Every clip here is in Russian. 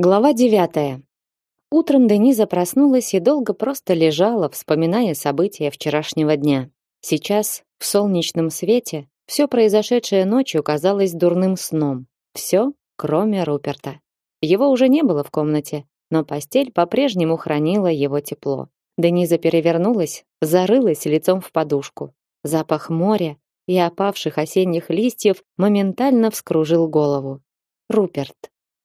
Глава девятая. Утром Дениза проснулась и долго просто лежала, вспоминая события вчерашнего дня. Сейчас, в солнечном свете, все произошедшее ночью казалось дурным сном. Все, кроме Руперта. Его уже не было в комнате, но постель по-прежнему хранила его тепло. Дениза перевернулась, зарылась лицом в подушку. Запах моря и опавших осенних листьев моментально вскружил голову. Руперт.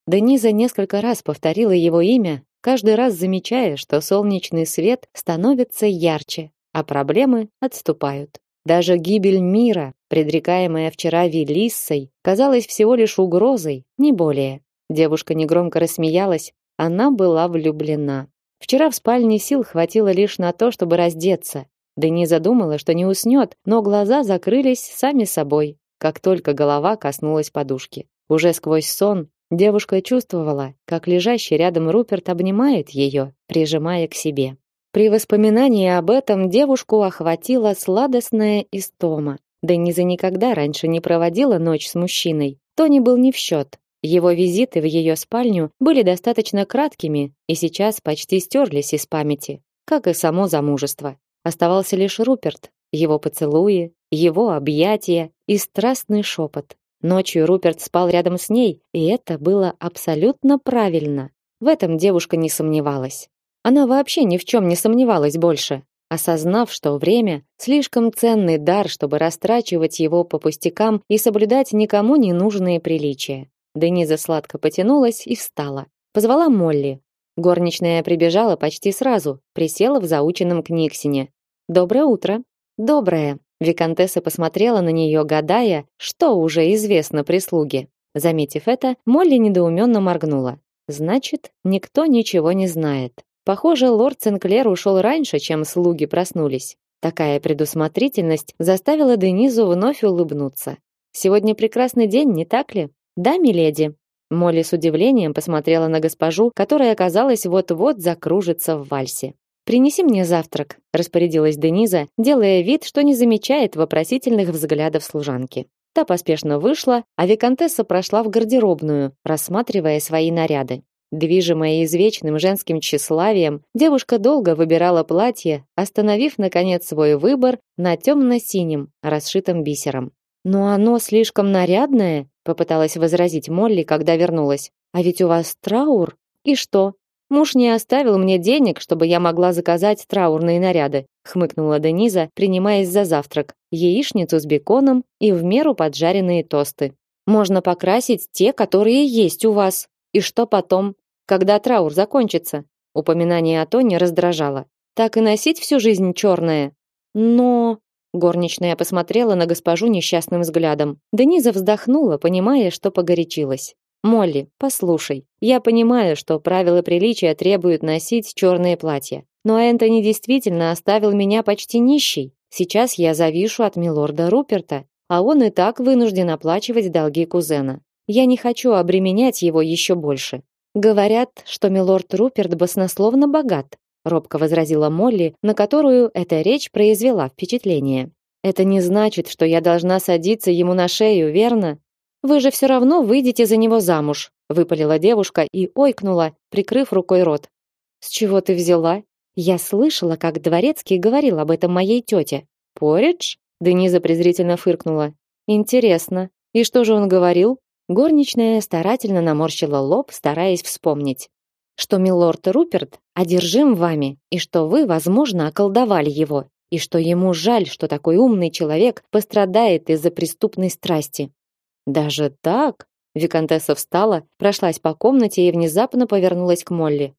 Дениза несколько раз повторила его имя, каждый раз замечая, что солнечный свет становится ярче, а проблемы отступают. Даже гибель мира, предрекаемая вчера Велиссой, казалась всего лишь угрозой, не более. Девушка негромко рассмеялась, она была влюблена. Вчера в спальне сил хватило лишь на то, чтобы раздеться. Дениза думала, что не уснет, но глаза закрылись сами собой, как только голова коснулась подушки. Уже сквозь сон Девушка чувствовала, как лежащий рядом Руперт обнимает ее, прижимая к себе. При воспоминании об этом девушку охватила сладостная истома. Дениза никогда раньше не проводила ночь с мужчиной. Тони был не в счет. Его визиты в ее спальню были достаточно краткими и сейчас почти стерлись из памяти, как и само замужество. Оставался лишь Руперт, его поцелуи, его объятия и страстный шепот. Ночью Руперт спал рядом с ней, и это было абсолютно правильно. В этом девушка не сомневалась. Она вообще ни в чем не сомневалась больше, осознав, что время слишком ценный дар, чтобы растрачивать его по пустякам и соблюдать никому не нужные приличия. Дениза сладко потянулась и встала. Позвала Молли. Горничная прибежала почти сразу, присела в заученном книгсине. Доброе утро. Доброе, Викантесса посмотрела на нее, гадая, что уже известно прислуге. Заметив это, Молли недоуменно моргнула. Значит, никто ничего не знает. Похоже, лорд Сенклер ушел раньше, чем слуги проснулись. Такая предусмотрительность заставила Денизу вновь улыбнуться. Сегодня прекрасный день, не так ли? Да, миледи. Молли с удивлением посмотрела на госпожу, которая, казалось, вот-вот закружится в вальсе. Принеси мне завтрак, распорядилась Дениза, делая вид, что не замечает вопросительных взглядов служанки. Та поспешно вышла, а виконтесса прошла в гардеробную, рассматривая свои наряды. Движимая извечным женским тщеславием, девушка долго выбирала платье, остановив наконец свой выбор на темно-синем, расшитом бисером. "Но оно слишком нарядное", попыталась возразить Молли, когда вернулась. "А ведь у вас траур. И что? Муж не оставил мне денег, чтобы я могла заказать траурные наряды, хмыкнула Дениза, принимаясь за завтрак: яичницу с беконом и в меру поджаренные тосты. Можно покрасить те, которые есть у вас. И что потом, когда траур закончится? Упоминание о Тоне раздражало. Так и носить всю жизнь черное. Но горничная посмотрела на госпожу несчастным взглядом. Дениза вздохнула, понимая, что погорячилась. Молли, послушай, я понимаю, что правила приличия требуют носить черные платья. Но Энтони действительно оставил меня почти нищей. Сейчас я завишу от милорда Руперта, а он и так вынужден оплачивать долги кузена. Я не хочу обременять его еще больше. Говорят, что милорд Руперт баснословно богат, робко возразила Молли, на которую эта речь произвела впечатление. Это не значит, что я должна садиться ему на шею, верно? Вы же все равно выйдете за него замуж, выпалила девушка и ойкнула, прикрыв рукой рот. С чего ты взяла? Я слышала, как дворецкий говорил об этом моей тете. Поридж? Дениза презрительно фыркнула. Интересно. И что же он говорил? Горничная старательно наморщила лоб, стараясь вспомнить, что милорд Руперт одержим вами и что вы, возможно, околдовали его, и что ему жаль, что такой умный человек пострадает из-за преступной страсти. Даже так? Виконтесса встала, прошлась по комнате и внезапно повернулась к Молли.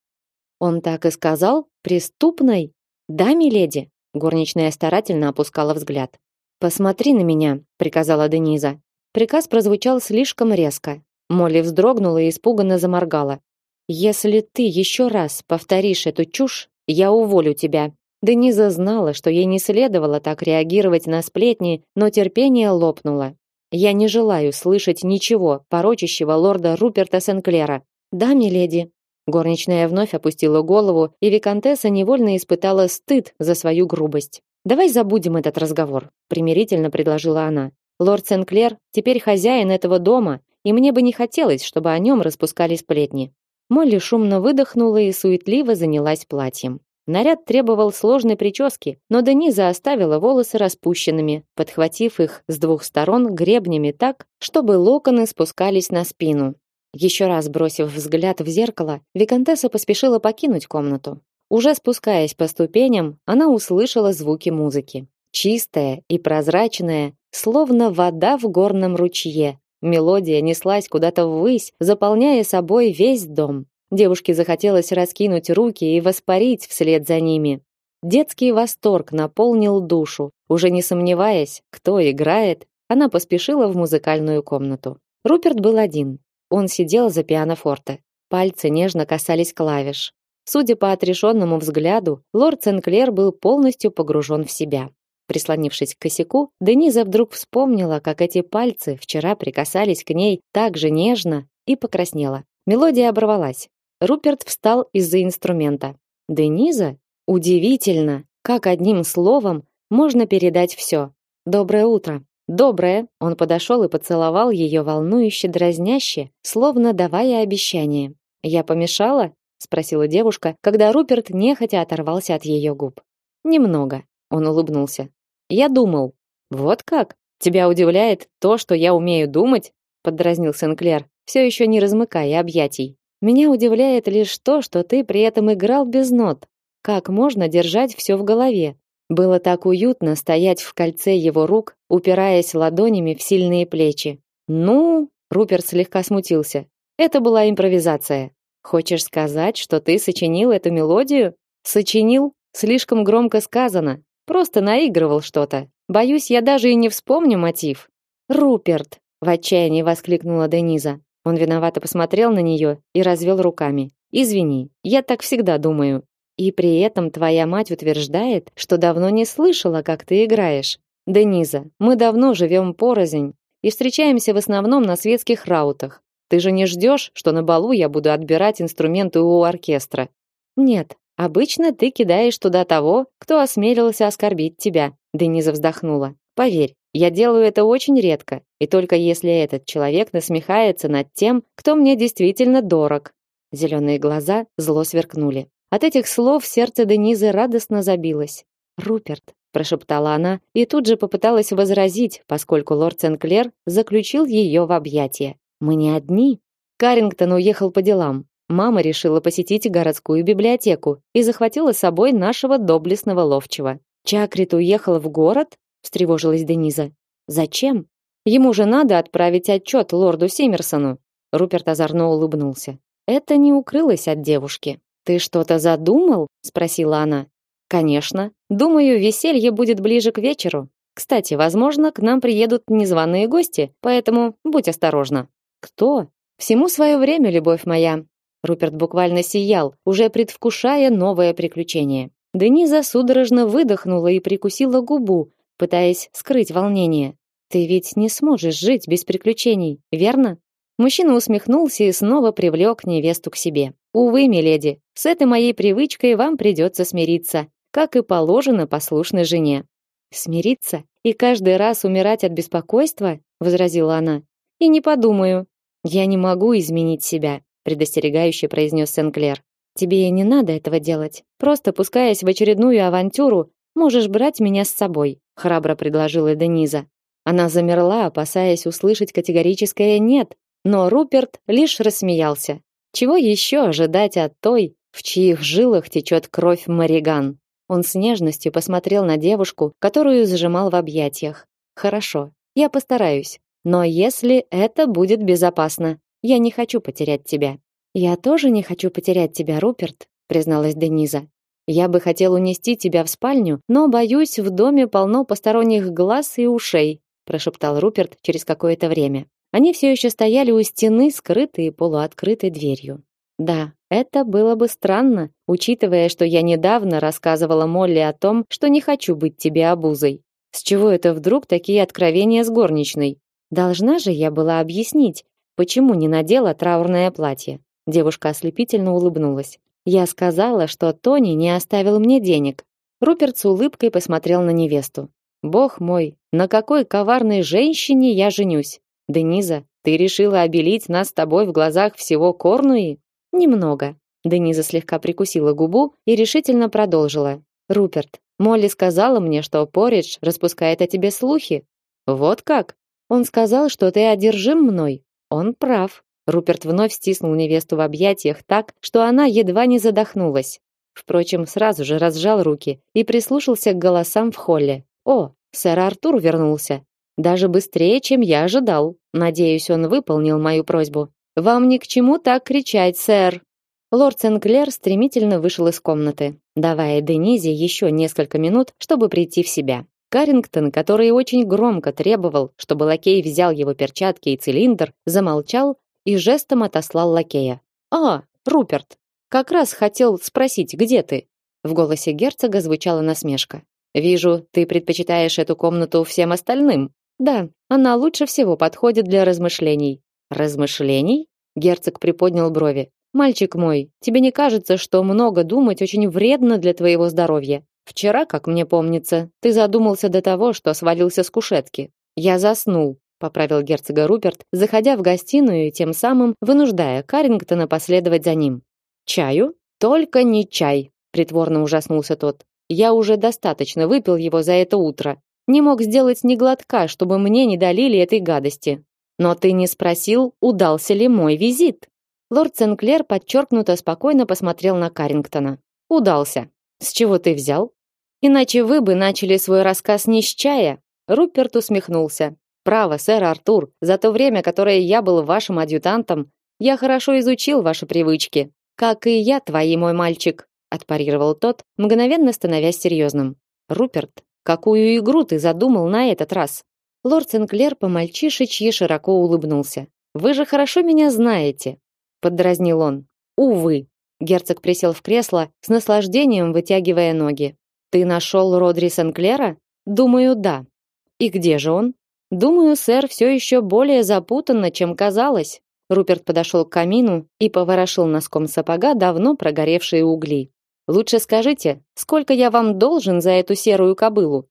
Он так и сказал, преступной? Да, миледи. Горничная старательно опускала взгляд. Посмотри на меня, приказала Дениза. Приказ прозвучал слишком резко. Молли вздрогнула и испуганно заморгала. Если ты еще раз повторишь эту чушь, я уволю тебя. Дениза знала, что ей не следовало так реагировать на сплетни, но терпение лопнуло. Я не желаю слышать ничего порочащего лорда Руперта Сенклера. Да, миледи. Горничная вновь опустила голову, и виконтесса невольно испытала стыд за свою грубость. Давай забудем этот разговор, примирительно предложила она. Лорд Сенклер теперь хозяин этого дома, и мне бы не хотелось, чтобы о нем распускали сплетни. Молли шумно выдохнула и суетливо занялась платьем. Наряд требовал сложной прически, но Дениза оставила волосы распущенными, подхватив их с двух сторон гребнями так, чтобы локоны спускались на спину. Еще раз бросив взгляд в зеркало, виконтесса поспешила покинуть комнату. Уже спускаясь по ступеням, она услышала звуки музыки. Чистая и прозрачная, словно вода в горном ручье. Мелодия неслась куда-то ввысь, заполняя собой весь дом. Девушке захотелось раскинуть руки и воспарить вслед за ними. Детский восторг наполнил душу. Уже не сомневаясь, кто играет, она поспешила в музыкальную комнату. Руперт был один. Он сидел за пианофорте. Пальцы нежно касались клавиш. Судя по отрешенному взгляду, лорд Сенклер был полностью погружен в себя. Прислонившись к косяку, Дениза вдруг вспомнила, как эти пальцы вчера прикасались к ней так же нежно и покраснела. Мелодия оборвалась. Руперт встал из-за инструмента. Дениза? Удивительно, как одним словом можно передать все. Доброе утро. Доброе. Он подошел и поцеловал ее волнующе дразняще, словно давая обещание. Я помешала? спросила девушка, когда Руперт нехотя оторвался от ее губ. Немного. Он улыбнулся. Я думал. Вот как? Тебя удивляет то, что я умею думать? поддразнил Сенклер, все еще не размыкая объятий. Меня удивляет лишь то, что ты при этом играл без нот. Как можно держать все в голове? Было так уютно стоять в кольце его рук, упираясь ладонями в сильные плечи. Ну, Руперт слегка смутился. Это была импровизация. Хочешь сказать, что ты сочинил эту мелодию? Сочинил? Слишком громко сказано. Просто наигрывал что-то. Боюсь, я даже и не вспомню мотив. Руперт, в отчаянии воскликнула Дениза. Он виновато посмотрел на нее и развел руками. Извини, я так всегда думаю. И при этом твоя мать утверждает, что давно не слышала, как ты играешь. Дениза, мы давно живем порознь и встречаемся в основном на светских раутах. Ты же не ждешь, что на балу я буду отбирать инструменты у оркестра? Нет, обычно ты кидаешь туда того, кто осмелился оскорбить тебя. Дениза вздохнула. Поверь, я делаю это очень редко, и только если этот человек насмехается над тем, кто мне действительно дорог. Зеленые глаза зло сверкнули. От этих слов сердце Денизы радостно забилось. "Руперт", прошептала она и тут же попыталась возразить, поскольку лорд Сенклер заключил ее в объятия. "Мы не одни. Карингтон уехал по делам. Мама решила посетить городскую библиотеку и захватила с собой нашего доблестного ловчего. Чакрит уехал в город? Встревожилась Дениза. Зачем? Ему же надо отправить отчет лорду Симмерсону. Руперт озорно улыбнулся. Это не укрылось от девушки. Ты что-то задумал? спросила она. Конечно. Думаю, веселье будет ближе к вечеру. Кстати, возможно, к нам приедут незваные гости, поэтому будь осторожна. Кто? Всему свое время, любовь моя. Руперт буквально сиял, уже предвкушая новое приключение. Дениза судорожно выдохнула и прикусила губу, пытаясь скрыть волнение. Ты ведь не сможешь жить без приключений, верно? Мужчина усмехнулся и снова привлек невесту к себе. Увы, миледи, с этой моей привычкой вам придется смириться, как и положено послушной жене. Смириться и каждый раз умирать от беспокойства, возразила она. И не подумаю. Я не могу изменить себя, предостерегающе произнес Сенклер. Тебе и не надо этого делать. Просто пускаясь в очередную авантюру, можешь брать меня с собой храбро предложила Дениза. Она замерла, опасаясь услышать категорическое нет, но Руперт лишь рассмеялся. Чего еще ожидать от той, в чьих жилах течет кровь Мариган? Он с нежностью посмотрел на девушку, которую зажимал в объятиях. Хорошо, я постараюсь, но если это будет безопасно, я не хочу потерять тебя. Я тоже не хочу потерять тебя, Руперт, призналась Дениза. Я бы хотел унести тебя в спальню, но боюсь, в доме полно посторонних глаз и ушей, прошептал Руперт через какое-то время. Они все еще стояли у стены, скрытые полуоткрытой дверью. Да, это было бы странно, учитывая, что я недавно рассказывала Молли о том, что не хочу быть тебе обузой. С чего это вдруг такие откровения с горничной? Должна же я была объяснить, почему не надела траурное платье. Девушка ослепительно улыбнулась. Я сказала, что Тони не оставил мне денег. Руперт с улыбкой посмотрел на невесту. Бог мой, на какой коварной женщине я женюсь? Дениза, ты решила обелить нас с тобой в глазах всего Корнуи? Немного. Дениза слегка прикусила губу и решительно продолжила. Руперт, Молли сказала мне, что Поридж распускает о тебе слухи. Вот как? Он сказал, что ты одержим мной. Он прав. Руперт вновь стиснул невесту в объятиях так, что она едва не задохнулась. Впрочем, сразу же разжал руки и прислушался к голосам в холле. О, сэр Артур вернулся. Даже быстрее, чем я ожидал. Надеюсь, он выполнил мою просьбу. Вам ни к чему так кричать, сэр. Лорд Сенклер стремительно вышел из комнаты, давая Денизе еще несколько минут, чтобы прийти в себя. Карингтон, который очень громко требовал, чтобы лакей взял его перчатки и цилиндр, замолчал и жестом отослал лакея. «А, Руперт, как раз хотел спросить, где ты?» В голосе герцога звучала насмешка. «Вижу, ты предпочитаешь эту комнату всем остальным». «Да, она лучше всего подходит для размышлений». «Размышлений?» Герцог приподнял брови. «Мальчик мой, тебе не кажется, что много думать очень вредно для твоего здоровья? Вчера, как мне помнится, ты задумался до того, что свалился с кушетки. Я заснул, поправил герцога Руперт, заходя в гостиную и тем самым вынуждая Карингтона последовать за ним. Чаю? Только не чай, притворно ужаснулся тот. Я уже достаточно выпил его за это утро. Не мог сделать ни глотка, чтобы мне не долили этой гадости. Но ты не спросил, удался ли мой визит. Лорд Сенклер подчеркнуто спокойно посмотрел на Карингтона. Удался. С чего ты взял? Иначе вы бы начали свой рассказ не с чая. Руперт усмехнулся. Право, сэр Артур, за то время, которое я был вашим адъютантом, я хорошо изучил ваши привычки, как и я твои, мой мальчик, отпарировал тот, мгновенно становясь серьезным. Руперт, какую игру ты задумал на этот раз? Лорд Сенклер по-мальчишечьи широко улыбнулся. Вы же хорошо меня знаете, поддразнил он. Увы. Герцог присел в кресло, с наслаждением вытягивая ноги. Ты нашел Родри Сенклера? Думаю, да. И где же он? Думаю, сэр, все еще более запутанно, чем казалось. Руперт подошел к камину и поворошил носком сапога давно прогоревшие угли. Лучше скажите, сколько я вам должен за эту серую кобылу?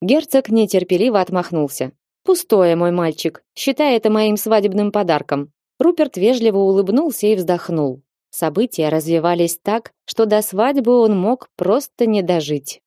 Герцог нетерпеливо отмахнулся. Пустое, мой мальчик. Считай это моим свадебным подарком. Руперт вежливо улыбнулся и вздохнул. События развивались так, что до свадьбы он мог просто не дожить.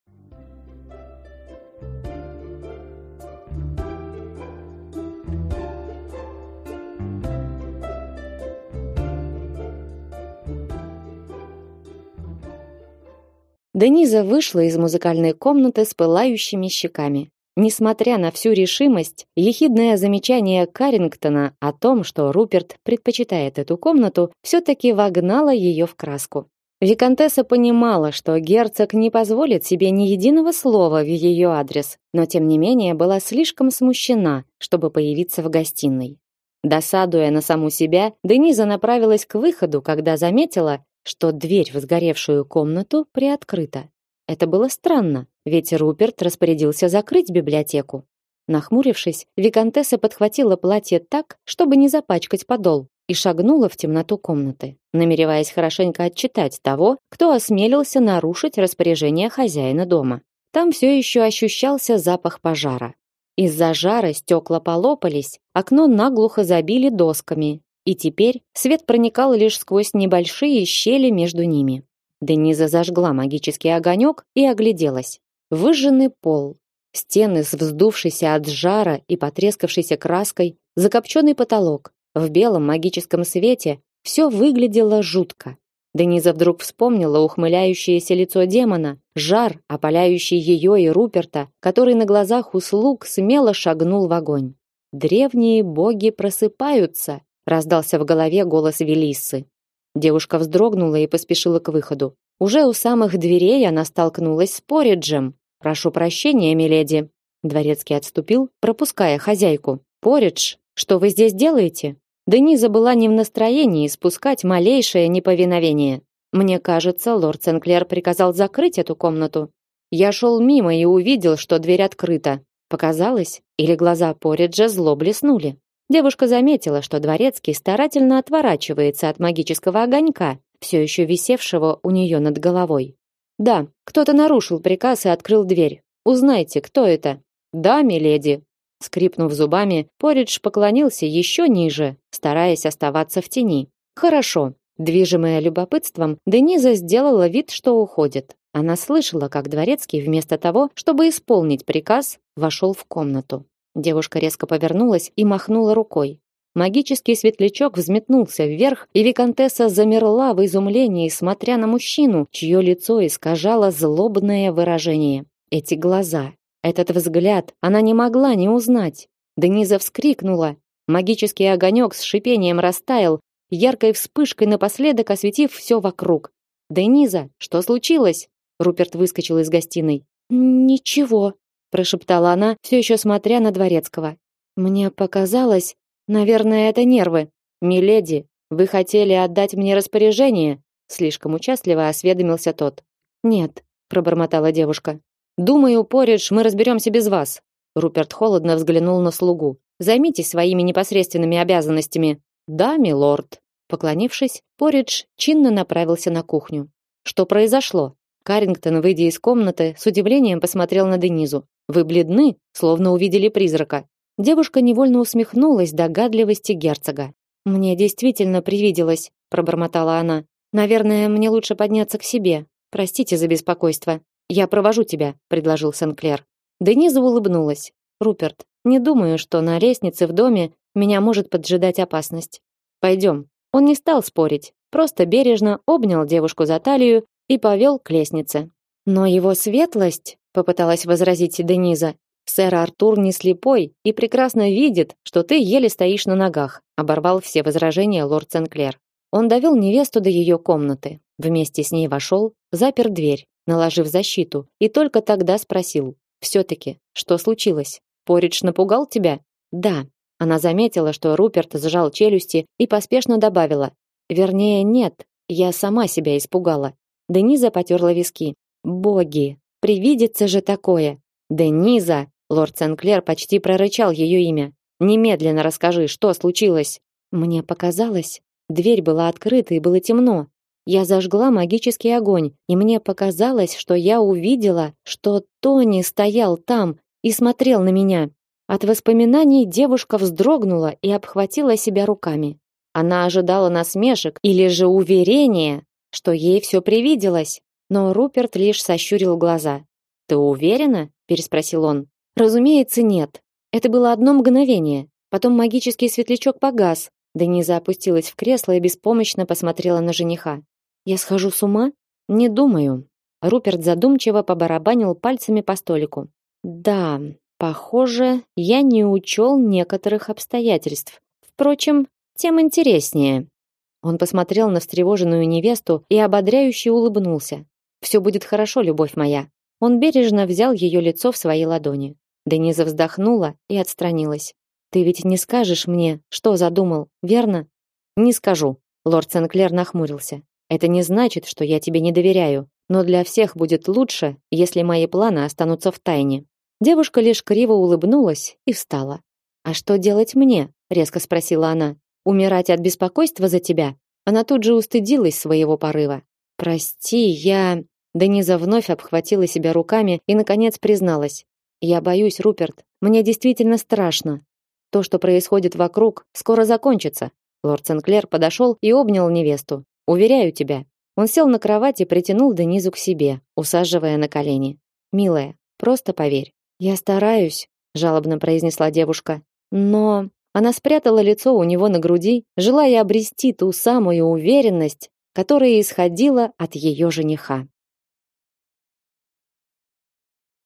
Дениза вышла из музыкальной комнаты с пылающими щеками. Несмотря на всю решимость, ехидное замечание Карингтона о том, что Руперт предпочитает эту комнату, все-таки вогнало ее в краску. Викантесса понимала, что герцог не позволит себе ни единого слова в ее адрес, но тем не менее была слишком смущена, чтобы появиться в гостиной. Досадуя на саму себя, Дениза направилась к выходу, когда заметила, что дверь в сгоревшую комнату приоткрыта. Это было странно, ведь Руперт распорядился закрыть библиотеку. Нахмурившись, виконтесса подхватила платье так, чтобы не запачкать подол, и шагнула в темноту комнаты, намереваясь хорошенько отчитать того, кто осмелился нарушить распоряжение хозяина дома. Там все еще ощущался запах пожара. Из-за жара стекла полопались, окно наглухо забили досками, и теперь свет проникал лишь сквозь небольшие щели между ними. Дениза зажгла магический огонек и огляделась. Выжженный пол, стены с вздувшейся от жара и потрескавшейся краской, закопченный потолок. В белом магическом свете все выглядело жутко. Дениза вдруг вспомнила ухмыляющееся лицо демона, жар, опаляющий ее и Руперта, который на глазах у слуг смело шагнул в огонь. Древние боги просыпаются, раздался в голове голос Велиссы. Девушка вздрогнула и поспешила к выходу. Уже у самых дверей она столкнулась с Пориджем. Прошу прощения, миледи. Дворецкий отступил, пропуская хозяйку. Поридж, что вы здесь делаете? Дениза была не в настроении спускать малейшее неповиновение. Мне кажется, лорд Сенклер приказал закрыть эту комнату. Я шел мимо и увидел, что дверь открыта. Показалось, или глаза Пориджа зло блеснули. Девушка заметила, что дворецкий старательно отворачивается от магического огонька, все еще висевшего у нее над головой. Да, кто-то нарушил приказ и открыл дверь. Узнайте, кто это? Да, миледи. Скрипнув зубами, Поридж поклонился еще ниже, стараясь оставаться в тени. Хорошо. Движимая любопытством, Дениза сделала вид, что уходит. Она слышала, как дворецкий вместо того, чтобы исполнить приказ, вошел в комнату. Девушка резко повернулась и махнула рукой. Магический светлячок взметнулся вверх, и виконтесса замерла в изумлении, смотря на мужчину, чье лицо искажало злобное выражение. Эти глаза, этот взгляд она не могла не узнать. Дениза вскрикнула. Магический огонек с шипением растаял, яркой вспышкой напоследок осветив все вокруг. «Дениза, что случилось?» Руперт выскочил из гостиной. «Ничего», прошептала она, все еще смотря на дворецкого. Мне показалось, наверное, это нервы. Миледи, вы хотели отдать мне распоряжение? слишком участливо осведомился тот. Нет, пробормотала девушка. Думаю, Поридж, мы разберемся без вас. Руперт холодно взглянул на слугу. Займитесь своими непосредственными обязанностями. Да, милорд. Поклонившись, Поридж чинно направился на кухню. Что произошло? Карингтон, выйдя из комнаты, с удивлением посмотрел на Денизу. Вы бледны, словно увидели призрака. Девушка невольно усмехнулась догадливости герцога. Мне действительно привиделось, пробормотала она. Наверное, мне лучше подняться к себе. Простите за беспокойство. Я провожу тебя, предложил Сенклер. Дениза улыбнулась. Руперт, не думаю, что на лестнице в доме меня может поджидать опасность. Пойдем. Он не стал спорить, просто бережно обнял девушку за талию и повел к лестнице. Но его светлость попыталась возразить Дениза. Сэр Артур не слепой и прекрасно видит, что ты еле стоишь на ногах, оборвал все возражения лорд Сенклер. Он довел невесту до ее комнаты, вместе с ней вошел, запер дверь, наложив защиту, и только тогда спросил: все таки что случилось? Поридж напугал тебя?" "Да". Она заметила, что Руперт сжал челюсти и поспешно добавила: "Вернее, нет, я сама себя испугала". Дениза потёрла виски. "Боги, Привидится же такое. Дениза, лорд Сенклер почти прорычал ее имя. Немедленно расскажи, что случилось. Мне показалось, дверь была открыта и было темно. Я зажгла магический огонь, и мне показалось, что я увидела, что Тони стоял там и смотрел на меня. От воспоминаний девушка вздрогнула и обхватила себя руками. Она ожидала насмешек или же уверения, что ей все привиделось. Но Руперт лишь сощурил глаза. "Ты уверена?" переспросил он. "Разумеется, нет. Это было одно мгновение. Потом магический светлячок погас. Дениза опустилась в кресло и беспомощно посмотрела на жениха. "Я схожу с ума? Не думаю." Руперт задумчиво побарабанил пальцами по столику. "Да, похоже, я не учел некоторых обстоятельств. Впрочем, тем интереснее." Он посмотрел на встревоженную невесту и ободряюще улыбнулся. Все будет хорошо, любовь моя. Он бережно взял ее лицо в свои ладони. Дениза вздохнула и отстранилась. Ты ведь не скажешь мне, что задумал, верно? Не скажу. Лорд Сенклер нахмурился. Это не значит, что я тебе не доверяю, но для всех будет лучше, если мои планы останутся в тайне. Девушка лишь криво улыбнулась и встала. А что делать мне? резко спросила она. Умирать от беспокойства за тебя? Она тут же устыдилась своего порыва. Прости, я Дениза вновь обхватила себя руками и наконец призналась: "Я боюсь, Руперт. Мне действительно страшно. То, что происходит вокруг, скоро закончится". Лорд Сенклер подошел и обнял невесту. "Уверяю тебя". Он сел на кровать и притянул Денизу к себе, усаживая на колени. "Милая, просто поверь. Я стараюсь", жалобно произнесла девушка. "Но она спрятала лицо у него на груди, желая обрести ту самую уверенность, которая исходила от ее жениха.